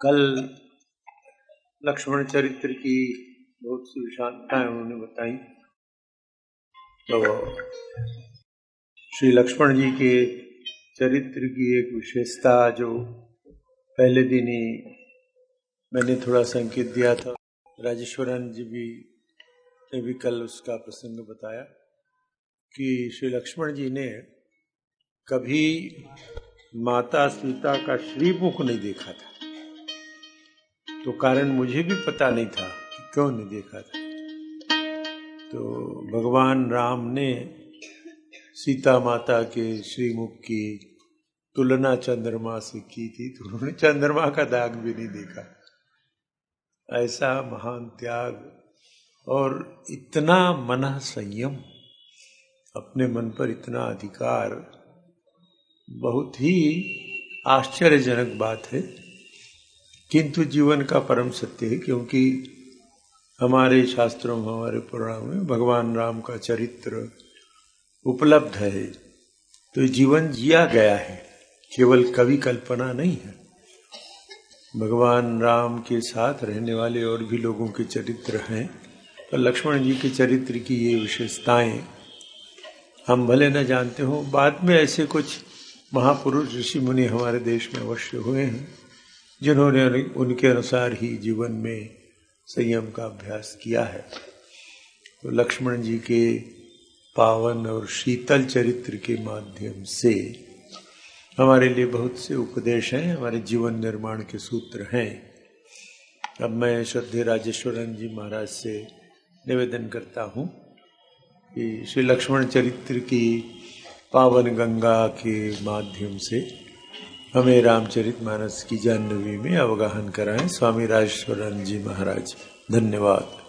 कल लक्ष्मण चरित्र की बहुत सी विशालताएँ उन्होंने बताई। तो श्री लक्ष्मण जी के चरित्र की एक विशेषता जो पहले दिन ही मैंने थोड़ा संकेत दिया था, राजेश्वरन जी भी, ने भी कल उसका प्रसंग बताया कि श्री लक्ष्मण जी ने कभी माता सीता का श्रीमुख नहीं देखा था। तो कारण मुझे भी पता नहीं था कि क्यों नहीं देखा था। तो भगवान राम ने सीता माता के श्रीमुख की तुलना चंद्रमा से की थी तो उन्होंने चंद्रमा का दाग भी नहीं देखा। ऐसा महान त्याग और इतना मन संयम अपने मन पर इतना अधिकार, बहुत ही आश्चर्यजनक बात है। किंतु जीवन का परम सत्य है, क्योंकि हमारे शास्त्रों में हमारे पुराणों में भगवान राम का चरित्र उपलब्ध है। तो जीवन जिया गया है, केवल कवि कल्पना नहीं है। भगवान राम के साथ रहने वाले और भी लोगों के चरित्र हैं तो लक्ष्मण जी के चरित्र की ये विशेषताएँ, हम भले न जानते हो, बाद में ऐसे कुछ महापुरुष, ऋषि मुनि हमारे देश में अवश्य हुए हैं। जिन्होंने उनके अनुसार ही जीवन में संयम का अभ्यास किया है। तो लक्ष्मण जी के पावन और शीतल चरित्र के माध्यम से हमारे लिए बहुत से उपदेश हैं, हमारे जीवन निर्माण के सूत्र हैं। अब मैं श्रद्धे राजेश्वरन जी महाराज से निवेदन करता हूँ कि श्री लक्ष्मण चरित्र की पावन गंगा के माध्यम से हमें रामचरित मानस की जानवी में अवगाहन कराएँ स्वामी राजेश्वरानंद जी महाराज। धन्यवाद।